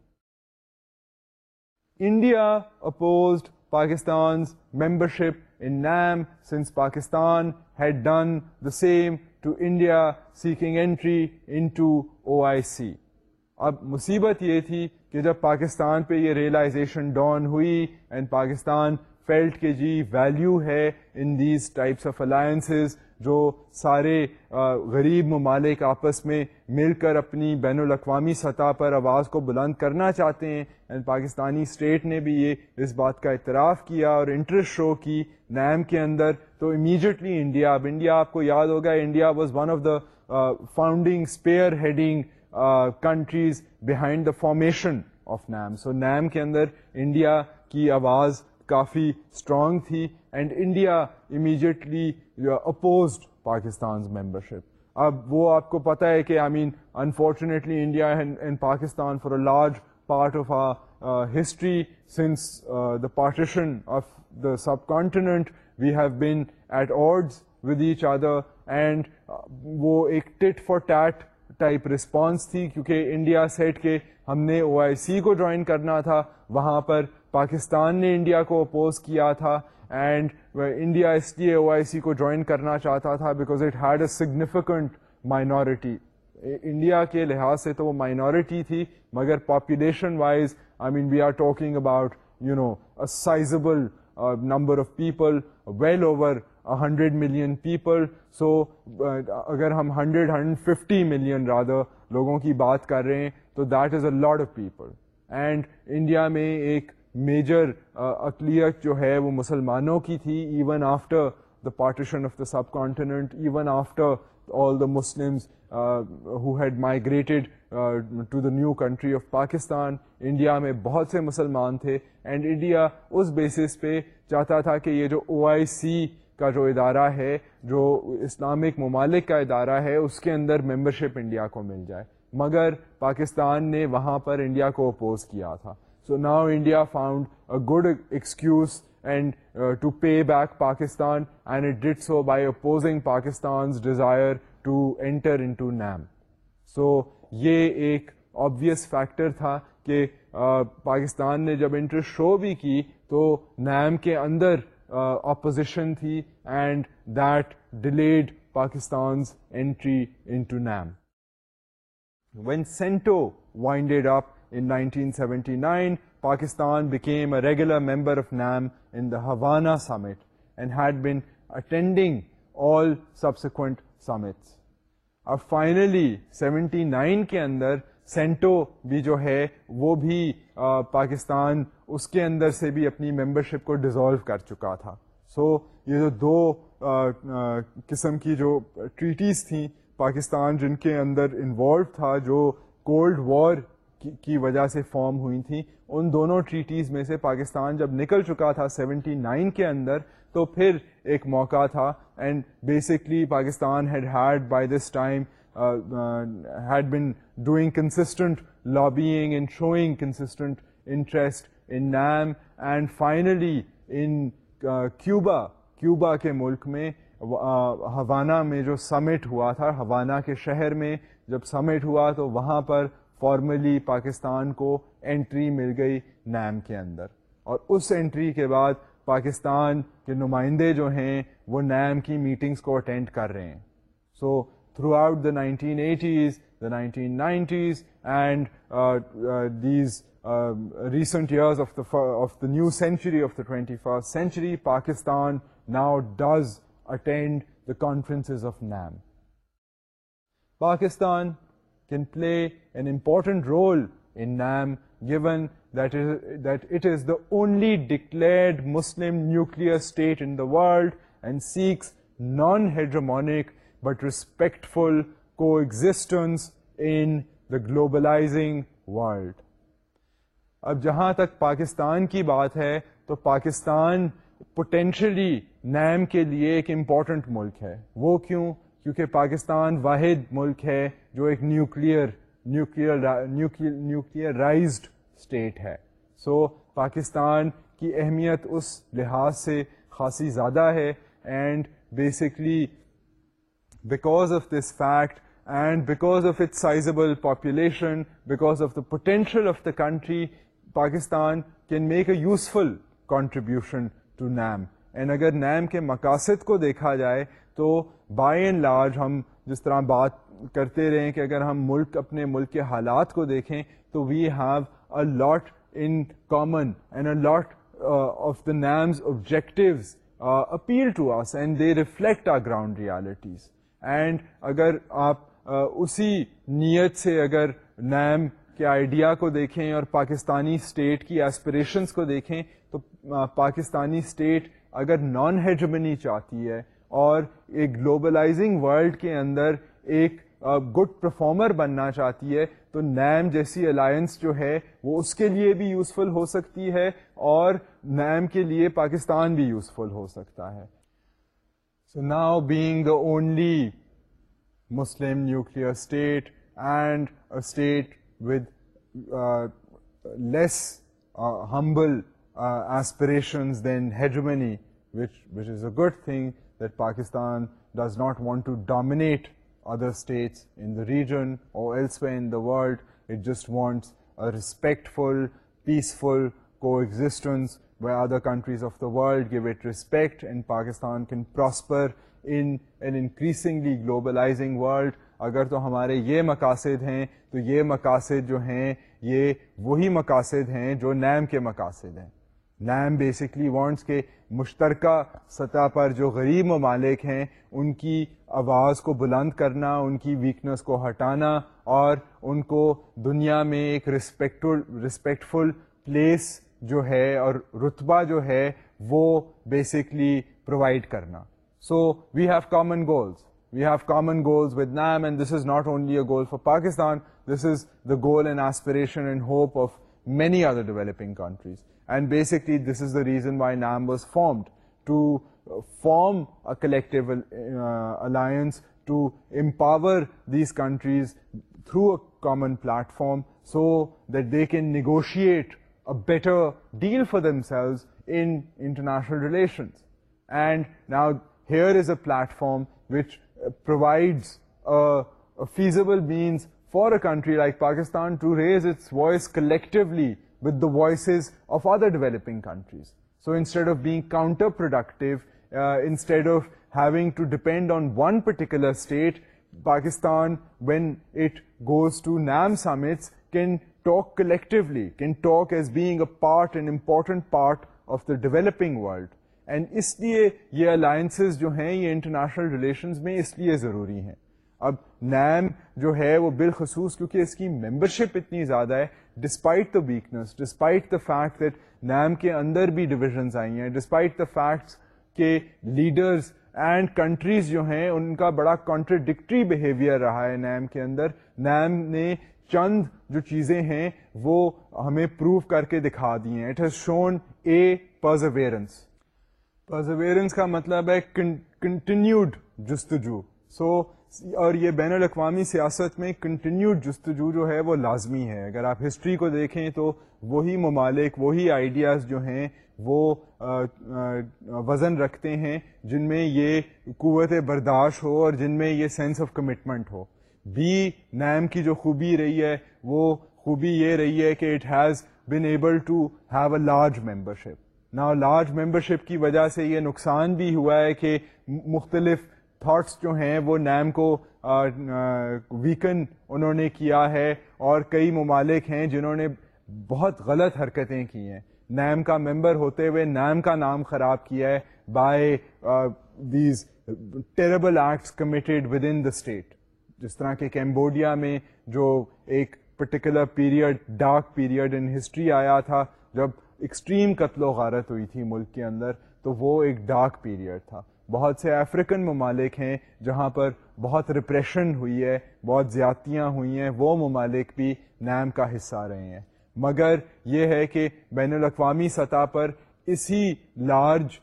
India opposed Pakistan membership in NAM since Pakistan had done the same to India seeking entry into O I C اب مصیبت یہ تھی کہ جب پاکستان پہ یہ ریئلائزیشن ڈان ہوئی اینڈ پاکستان فیلٹ کے جی ویلیو ہے in these types of alliances جو سارے غریب ممالک آپس میں مل کر اپنی بین الاقوامی سطح پر آواز کو بلند کرنا چاہتے ہیں اینڈ پاکستانی اسٹیٹ نے بھی یہ اس بات کا اعتراف کیا اور انٹرسٹ شو کی نیم کے اندر تو امیجیٹلی انڈیا اب انڈیا آپ کو یاد ہوگا India was one of the founding spearheading countries behind the formation of NAM so NAM کے اندر انڈیا کی آواز کافی اسٹرانگ تھی and India immediately opposed member membership اب وہ آپ کو پتا ہے کہ I mean unfortunately India and Pakistan a large part of history since the partition of the subcontinent we have been at odds with each other and وہ ایک tit for tat type response تھی کیونکہ India said کے ہم نے O I C کو join کرنا تھا وہاں پر پاکستان نے انڈیا کو اپوز کیا تھا اینڈ انڈیا اس لیے او آئی سی کو جوائن کرنا چاہتا تھا because it had a significant minority India کے لحاظ سے تو وہ مائنورٹی تھی مگر population wise I mean we are talking about you know sizeable number of people well over hundred million people so اگر ہم ہنڈریڈ ہنڈریڈ ففٹی ملین رادہ لوگوں کی بات کر رہے ہیں تو that is a lot of people and India میں ایک میجر uh, اقلیت جو ہے وہ مسلمانوں کی تھی even after the partition of the subcontinent even after all the Muslim who had migrated new country of Pakistan India میں بہت سے مسلمان تھے اینڈ انڈیا اس بیسس پہ چاہتا تھا کہ یہ جو او آئی سی کا جو ادارہ ہے جو اسلامک ممالک کا ادارہ ہے اس کے اندر ممبرشپ انڈیا کو مل جائے مگر پاکستان نے وہاں پر انڈیا کو اپوز کیا تھا so now India found a good excuse and to pay back Pakistan and it did so by opposing Pakistan desire to enter into NAM so یہ ایک آبویس فیکٹر تھا کہ پاکستان uh, نے جب انٹرسٹ شو بھی کی تو نیم کے اندر اپوزیشن تھی and that delayed Pakistan's entry in NAM when CENTO winded up Pakistan seventy nine Pakistan member of NAM in the Havana summit and had been attending all subsequent summits اب finally seventy nine کے اندر CENTO بھی جو ہے وہ بھی پاکستان اس کے اندر سے بھی اپنی ممبر شپ کو ڈیزالو کر چکا تھا سو یہ جو دو قسم کی جو ٹریٹیز تھیں پاکستان جن کے اندر انوالو تھا جو کولڈ وار کی وجہ سے فارم ہوئی تھیں ان دونوں ٹریٹیز میں سے پاکستان جب نکل چکا تھا سیونٹی نائن کے اندر تو پھر ایک موقع تھا and basically Pakistan had had by this time had been doing consistent lobbying and showing consistent interest in NAM and finally in Cuba Cuba کے ملک میں ہوانا میں جو سمٹ ہوا تھا ہوانا کے شہر میں جب سمٹ ہوا تو وہاں پر فارملی پاکستان کو انٹری مل گئی نیم کے اندر اور اس انٹری کے بعد پاکستان کے نمائندے جو ہیں وہ نیم کی میٹنگز کو اٹینڈ کر رہے ہیں so throughout the nineteen eighties the 1990s, and uh, uh, these um, recent years of the new century, of the 21st century, Pakistan now does attend the conferences of NAM. Pakistan can play an important role in NAM, given that it is the only declared Muslim nuclear state in the world and seeks non-hegemonic but respectful کو in in the globalising world اب جہاں تک پاکستان کی بات ہے تو Pakistan potentially نیم کے لیے ایک امپورٹنٹ ملک ہے وہ کیوں کیونکہ پاکستان واحد ملک ہے جو ایک نیوکلیئر نیوکلیئر نیوکلیئرائزڈ اسٹیٹ ہے سو so, پاکستان کی اہمیت اس لحاظ سے خاصی زیادہ ہے and basically because of this fact and because of it sizeable population because of the potential of the country Pakistan can make a useful contribution to NAM and اگر NAM کے مقاصد کو دیکھا جائے تو بائی اینڈ لارج ہم جس طرح بات کرتے رہیں کہ اگر ہم ملک اپنے ملک کے حالات کو دیکھیں تو we have a lot in common and a lot of the NAM's objectives appeal to us and they reflect our ground realities and اگر آپ اسی نیت سے اگر نیم کے آئیڈیا کو دیکھیں اور پاکستانی اسٹیٹ کی ایسپریشنس کو دیکھیں تو پاکستانی اسٹیٹ اگر نان ہیجمنی چاہتی ہے اور ایک گلوبلائزنگ ورلڈ کے اندر ایک گڈ پرفارمر بننا چاہتی ہے تو نیم جیسی الائنس جو ہے وہ اس کے لیے بھی یوزفل ہو سکتی ہے اور نیم کے لیے پاکستان بھی یوزفل ہو سکتا ہے so now being only Muslim nuclear state and a state with uh, less uh, humble uh, aspirations than hegemony, which is a good thing, that Pakistan does not want to dominate other states in the region or elsewhere in the world. It just wants a respectful, peaceful coexistence where other countries of the world give it respect and Pakistan can prosper in an increasingly globalising world اگر تو ہمارے یہ مقاصد ہیں تو یہ مقاصد جو ہیں یہ وہی مقاصد ہیں جو نیم کے مقاصد ہیں نیم بیسکلی وانٹس کے مشترکہ سطح پر جو غریب ممالک ہیں ان کی آواز کو بلند کرنا ان کی ویکنس کو ہٹانا اور ان کو دنیا میں ایک رسپیکٹ رسپیکٹفل پلیس جو ہے اور رتبہ جو ہے وہ بیسکلی پرووائڈ کرنا So we have common goals. We have common goals with NAM, and this is not only a goal for Pakistan, this is the goal and aspiration and hope of many other developing countries. And basically this is the reason why NAM was formed, to uh, form a collective uh, alliance to empower these countries through a common platform so that they can negotiate a better deal for themselves in international relations. And now here is a platform which uh, provides a uh, uh, feasible means for a country like Pakistan to raise its voice collectively with the voices of other developing countries. So instead of being counterproductive, instead of having to depend on one particular state, Pakistan, when it goes to NAM summits, can talk collectively, can talk as being a part, an important part of the developing world. And اس لیے یہ alliances جو ہیں یہ international relations میں اس لیے ضروری ہیں اب نیم جو ہے وہ بالخصوص کیونکہ اس کی ممبرشپ اتنی زیادہ ہے despite the weakness despite the fact that NAM کے اندر بھی ڈویژنز آئی ہیں ڈسپائٹ دا فیکٹس کے لیڈرز اینڈ کنٹریز جو ہیں ان کا بڑا کانٹرڈکٹری بہیویئر رہا ہے نیم کے اندر نیم نے چند جو چیزیں ہیں وہ ہمیں پروو کر کے دکھا دی ہیں it has shown a perseverance perseverance کا مطلب ہے کنٹینیوڈ جستجو سو اور یہ بین الاقوامی سیاست میں کنٹینیوڈ جستجو جو ہے وہ لازمی ہے اگر آپ ہسٹری کو دیکھیں تو وہی ممالک وہی آئیڈیاز جو ہیں وہ وزن رکھتے ہیں جن میں یہ قوت برداشت ہو اور جن میں یہ سینس آف کمٹمنٹ ہو بی نیم کی جو خوبی رہی ہے وہ خوبی یہ رہی ہے کہ it has been able to have a large membership نا لارج ممبرشپ کی وجہ سے یہ نقصان بھی ہوا ہے کہ مختلف تھاٹس جو ہیں وہ نیم کو ویکن انہوں نے کیا ہے اور کئی ممالک ہیں جنہوں نے بہت غلط حرکتیں کی ہیں نیم کا ممبر ہوتے ہوئے نیم کا نام خراب کیا ہے by these terrible acts committed with in the state جس طرح کہ کیمبوڈیا میں جو ایک particular period dark period in history آیا تھا جب ایکسٹریم قتل و غارت ہوئی تھی ملک کے اندر تو وہ ایک ڈارک پیریڈ تھا بہت سے افریقن ممالک ہیں جہاں پر بہت رپریشن ہوئی ہے بہت زیادتیاں ہوئی ہیں وہ ممالک بھی نیم کا حصہ رہے ہیں مگر یہ ہے کہ بین الاقوامی سطح پر اسی لارج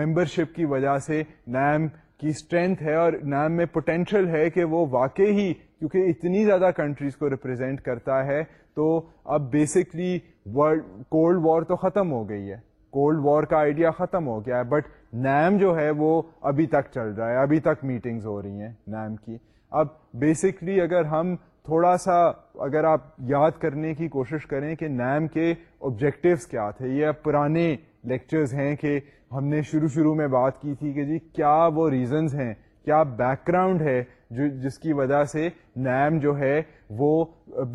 ممبرشپ کی وجہ سے نیم کی اسٹرینتھ ہے اور نام میں پوٹینشیل ہے کہ وہ واقع ہی کیونکہ اتنی زیادہ کنٹریز کو ریپرزینٹ کرتا ہے تو اب بیسکلی ورلڈ کولڈ وار تو ختم ہو گئی ہے کولڈ وار کا آئیڈیا ختم ہو گیا ہے بٹ نیم جو ہے وہ ابھی تک چل رہا ہے ابھی تک میٹنگز ہو رہی ہیں نیم کی اب بیسکلی اگر ہم تھوڑا سا اگر آپ یاد کرنے کی کوشش کریں کہ نیم کے آبجیکٹیوس کیا تھے یہ پرانے لیکچرز ہیں کہ ہم نے شروع شروع میں بات کی تھی کہ جی کیا وہ ریزنز ہیں کیا بیک گراؤنڈ ہے جو جس کی وجہ سے نیم جو ہے وہ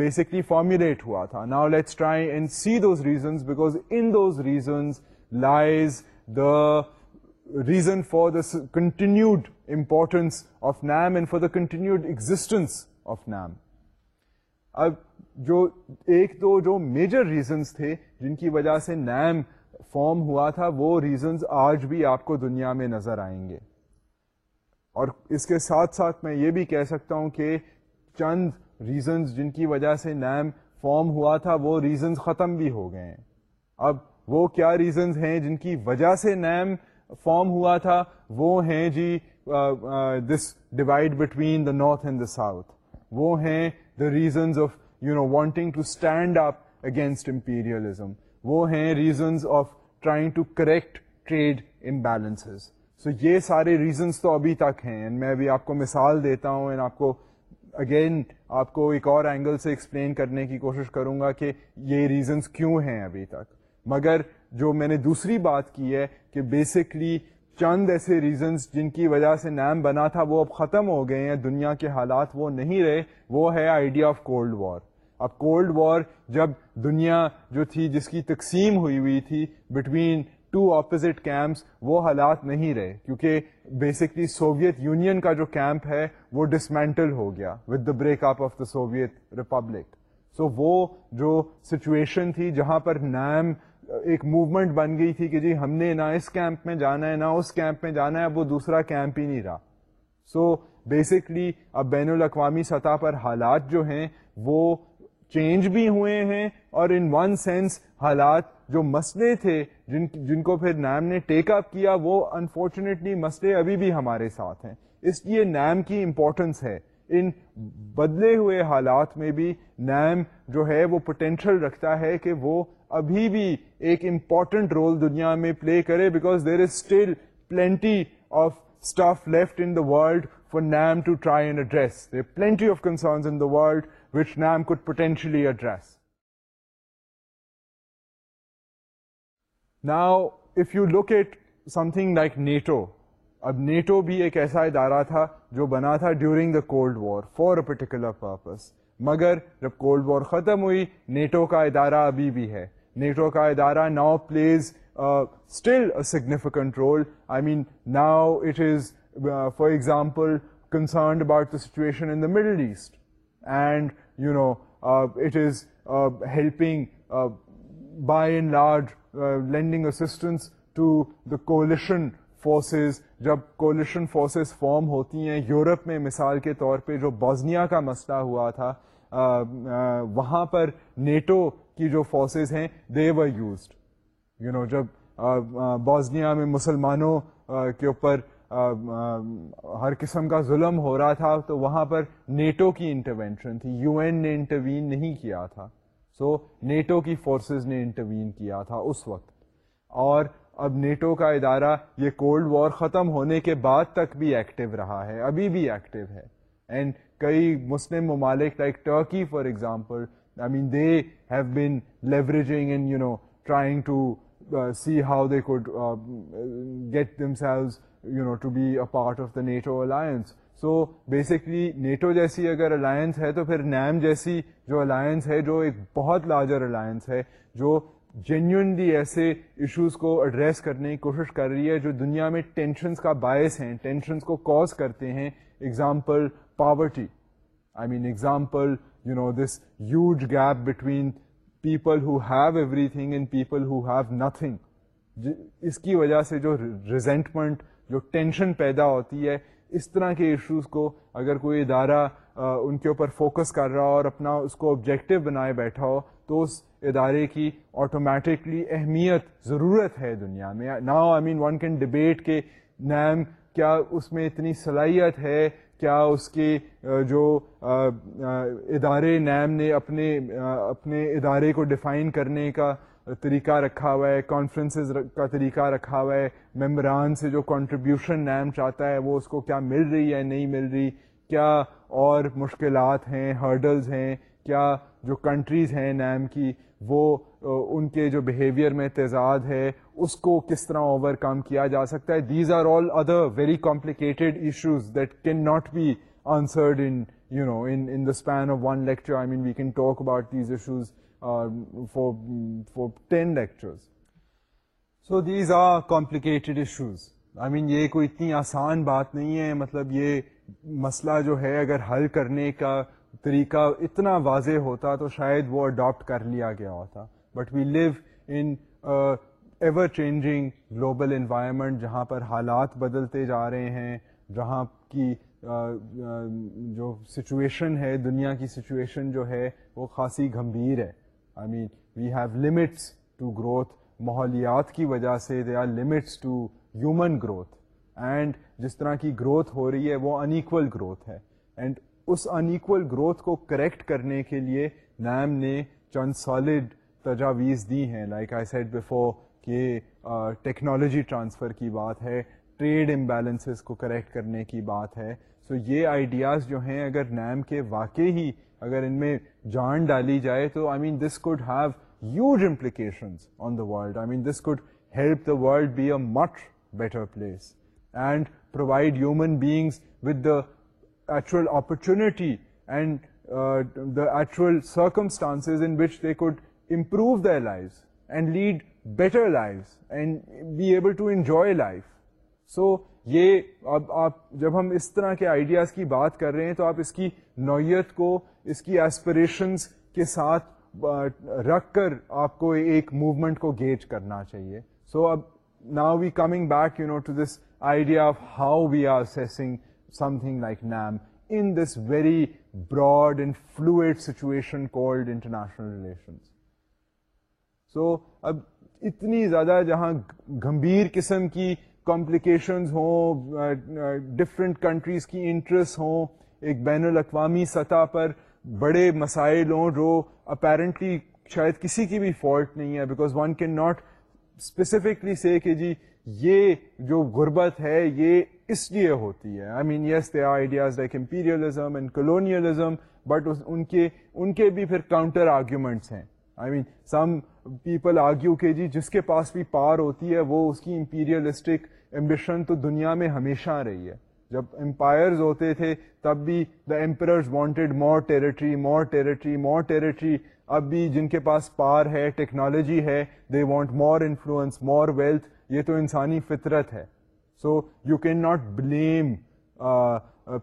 بیسکلی فارمیولیٹ ہوا تھا now let's try and see those those reasons because in reasons lies the reason for the continued importance of NAM and for the continued existence of NAM اب جو ایک دو جو میجر ریزنس تھے جن کی وجہ سے نیم فارم ہوا تھا وہ ریزنز آج بھی آپ کو دنیا میں نظر آئیں گے اور اس کے ساتھ ساتھ میں یہ بھی کہہ سکتا ہوں کہ چند ریزنز جن کی وجہ سے نیم فارم ہوا تھا وہ ریزنز ختم بھی ہو گئے ہیں اب وہ کیا ریزنز ہیں جن کی وجہ سے نیم فارم ہوا تھا وہ ہیں جی this divide between the north and the south وہ ہیں the reasons of you know wanting to stand up against imperialism وہ ہیں reasons of trying to correct trade in so یہ سارے ریزنس تو ابھی تک ہیں اینڈ میں ابھی آپ کو مثال دیتا ہوں اینڈ آپ کو اگین آپ کو ایک اور اینگل سے ایکسپلین کرنے کی کوشش کروں گا کہ یہ ریزنس کیوں ہیں ابھی تک مگر جو میں نے دوسری بات کی ہے کہ بیسکلی چند ایسے ریزنس جن کی وجہ سے نیم بنا تھا وہ اب ختم ہو گئے ہیں دنیا کے حالات وہ نہیں رہے وہ ہے آئیڈیا آف کولڈ وار اب کولڈ وار جب دنیا جو تھی جس کی تقسیم ہوئی ہوئی تھی بٹوین ٹو اپوزٹ کیمپس وہ حالات نہیں رہے کیونکہ بیسکلی سوویت یونین کا جو کیمپ ہے وہ ڈسمینٹل ہو گیا with the the break up of Soviet republic so وہ جو سچویشن تھی جہاں پر نیم ایک موومنٹ بن گئی تھی کہ جی ہم نے نہ اس کیمپ میں جانا ہے نہ اس کیمپ میں جانا ہے اب وہ دوسرا کیمپ ہی نہیں رہا سو بیسکلی اب بین الاقوامی سطح پر حالات جو ہیں وہ چینج بھی ہوئے ہیں اور ان ون سینس حالات جو مسئلے تھے جن جن کو پھر نیم نے ٹیک اپ کیا وہ انفارچونیٹلی مسئلے ابھی بھی ہمارے ساتھ ہیں اس لیے نیم کی امپورٹنس ہے ان بدلے ہوئے حالات میں بھی نیم جو ہے وہ پوٹینشیل رکھتا ہے کہ وہ ابھی بھی ایک امپورٹنٹ رول دنیا میں پلے کرے because there is still plenty of stuff left in the world for NAM to try address address plenty of concerns in the world which NAM could potentially address. Now if you look at something like NATO اب NATO بھی ایک ایسا ادارہ تھا جو بنا تھا during the cold war for a particular purpose مگر جب کولڈ وار ختم ہوئی نیٹو کا ادارہ ابھی بھی ہے نیٹو کا ادارہ now plays still significant role I mean now it is for example concerned about the situation in the Middle East and you know it is helping by uh, lending assistance to the coalition forces جب coalition forces form ہوتی ہیں Europe میں مثال کے طور پہ جو Bosnia کا مسئلہ ہوا تھا وہاں پر نیٹو کی جو فورسز ہیں they were used you know جب بوزنیا میں مسلمانوں کے اوپر ہر قسم کا ظلم ہو رہا تھا تو وہاں پر نیٹو کی انٹروینشن تھی یو این نے انٹروین نہیں کیا تھا سو نیٹو کی فورسز نے انٹروین کیا تھا اس وقت اور اب نیٹو کا ادارہ یہ کولڈ وار ختم ہونے کے بعد تک بھی ایکٹیو رہا ہے ابھی بھی ایکٹیو ہے اینڈ کئی مسلم ممالک like Turkey for example I mean they have been could get them you know to be a part of the NATO alliance so basically NATO جیسی اگر الائنس ہے تو پھر نیم جیسی جو الائنس ہے جو ایک بہت لارجر الائنس ہے جو جینیونلی ایسے ایشوز کو ایڈریس کرنے کی کوشش کر رہی ہے جو دنیا میں ٹینشنس کا باعث ہیں ٹینشنس کو کاز کرتے ہیں example poverty I mean example you know this huge gap between people who have everything and people who have nothing اس کی وجہ سے جو ریزینٹمنٹ جو ٹینشن پیدا ہوتی ہے اس طرح کے ایشوز کو اگر کوئی ادارہ ان کے اوپر فوکس کر رہا ہو اور اپنا اس کو آبجیکٹو بنائے بیٹھا ہو تو اس ادارے کی آٹومیٹکلی اہمیت ضرورت ہے دنیا میں now I mean one can debate کے نیم کیا اس میں اتنی صلاحیت ہے کیا اس کے جو ادارے نیم نے اپنے اپنے ادارے کو ڈیفائن کرنے کا طریقہ رکھا ہوا ہے کانفرنسز کا طریقہ رکھا ہوا ہے ممبران سے جو کانٹریبیوشن نیم چاہتا ہے وہ اس کو کیا مل رہی ہے نہیں مل رہی کیا اور مشکلات ہیں ہرڈلز ہیں کیا جو کنٹریز ہیں نیم کی وہ ان کے جو بیہیویئر میں تضاد ہے اس کو کس طرح اوور کم کیا جا سکتا ہے these are all other very complicated issues that can not be answered in you know in the span of one lecture I mean we can talk about these issues for four lectures so these complicated issues I mean یہ کوئی اتنی آسان بات نہیں ہے مطلب یہ مسئلہ جو ہے اگر حل کرنے کا طریقہ اتنا واضح ہوتا تو شاید وہ اڈاپٹ کر لیا گیا ہوتا but we live in ever changing global environment جہاں پر حالات بدلتے جا رہے ہیں جہاں کی uh, uh, جو سچویشن ہے دنیا کی سچویشن جو ہے وہ خاصی گھمبیر ہے I mean we have limits to growth ماحولیات کی وجہ سے they are limits to human growth and جس طرح کی گروتھ ہو رہی ہے وہ انیکول گروتھ ہے اینڈ اس انیکول گروتھ کو کریکٹ کرنے کے لیے نیم نے چند سالڈ تجاویز دی ہیں لائک آئی سیٹ بفور کہ ٹیکنالوجی ٹرانسفر کی بات ہے ٹریڈ امبیلنسز کو کریکٹ کرنے کی بات ہے سو so یہ آئیڈیاز جو ہیں اگر نیم کے واقعی ہی اگر ان میں جان ڈالی جائے تو I mean this could have huge implications on the world I mean this could help the world be a much better place and provide human beings with the actual opportunity and the actual circumstances in which they could improve the life and lead better life and be able to enjoy life so یہ اب آپ جب ہم اس طرح کے ideas کی بات کر رہے ہیں تو آپ اس کی نوعیت کو اس کی ایسپریشنس کے ساتھ رکھ کر آپ کو ایک موومنٹ کو گیج کرنا چاہیے سو اب now we coming back you know to this idea of how we are sensing something like NAM in this very broad and fluid situation called international relation so اب اتنی زیادہ جہاں گمبھیر قسم کی کمپلیکیشنز ہوں ڈفرینٹ کنٹریز کی interest ہوں ایک بین الاقوامی سطح پر بڑے مسائل ہوں جو اپیرنٹلی شاید کسی کی بھی فالٹ نہیں ہے because one can not specifically say کہ جی یہ جو غربت ہے یہ اس لیے ہوتی ہے I mean yes they are ideas like imperialism and colonialism but ان کے ان کے بھی پھر کاؤنٹر آرگیومنٹس ہیں I mean some people argue کہ جی جس کے پاس بھی پار ہوتی ہے وہ اس کی امپیریلسٹک امبیشن تو دنیا میں ہمیشہ رہی ہے جب امپائرز ہوتے تھے تب بھی the empires wanted more territory more territory more territory اب بھی جن کے پاس پار ہے ٹیکنالوجی ہے they want more influence more wealth یہ تو انسانی فطرت ہے so you can not blame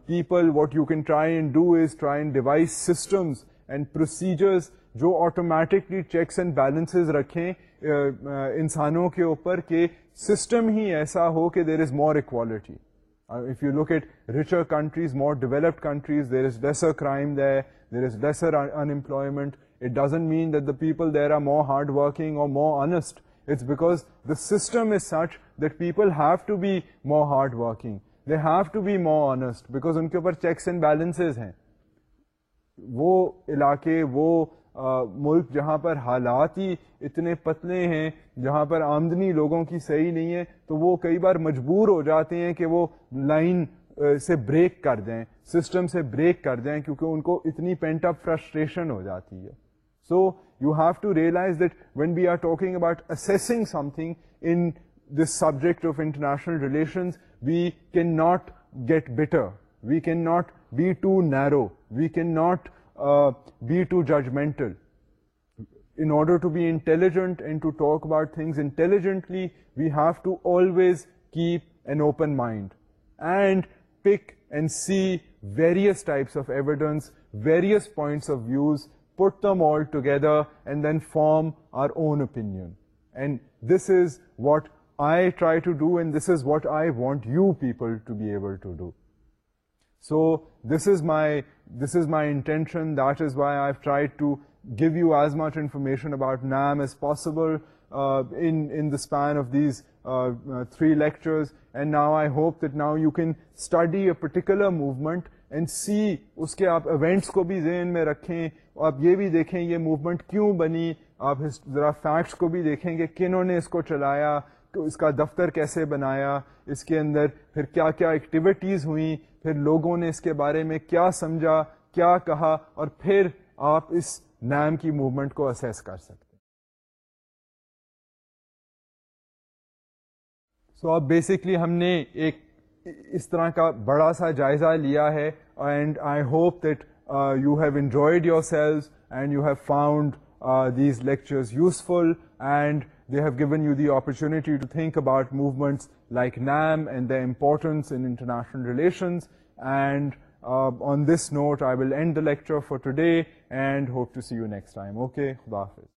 people what you can try and do is try and devise systems and procedures جو آٹومیٹکلی چیکس اینڈ بیلنسز رکھیں uh, uh, انسانوں کے اوپر کہ سسٹم ہی ایسا ہو کہ there is more equality if you look at richer countries, countries, more developed there there, there is is lesser lesser crime un unemployment. It doesn't mean that the people there are more hardworking or more honest. It's because the system is such that people have to be more hardworking. They have to be more honest because ان کے اوپر checks and balances ہیں وہ علاقے وہ ملک جہاں پر حالات ہی اتنے پتلے ہیں جہاں پر آمدنی لوگوں کی صحیح نہیں ہے تو وہ کئی بار مجبور ہو جاتے ہیں کہ وہ لائن سے بریک کر دیں سسٹم سے بریک کر دیں کیونکہ ان کو اتنی پینٹ اپ فرسٹریشن ہو جاتی ہے so you have to realise that when we are talking about assessing something in this subject of international relations we can not get better we can not be too narrow we can not be too judgemental in order to be intelligent and to talk about things intelligently, we have to always keep an open mind and pick and see various types of evidence, various points of views, put them all together and then form our own opinion. And this is what I try to do, and this is what I want you people to be able to do. So this is my this is my intention that is why I try to give you as much information about NAM as possible in the span of these three lectures and now I hope that now you can study a particular movement and see اس کے آپ events کو بھی ذہن میں رکھیں آپ یہ بھی دیکھیں یہ موومنٹ کیوں بنی آپ ذرا فیکٹس کو بھی دیکھیں گے کنہوں نے اس کو چلایا اس کا دفتر کیسے بنایا اس کے اندر پھر کیا کیا ایکٹیویٹیز ہوئیں پھر لوگوں نے اس کے بارے میں کیا سمجھا کیا کہا اور پھر آپ اس نیم کی موومنٹ کو اسیس کر سکتے سو اب بیسکلی ہم نے ایک اس طرح کا بڑا سا جائزہ لیا ہے and I hope that you have enjoyed yourselves and you have found these lectures useful and the have gone the opportunity to think about movements like NAM and the importance international relations and on this note I will end the lecture for today and hope to see you next time okay خدا حافظ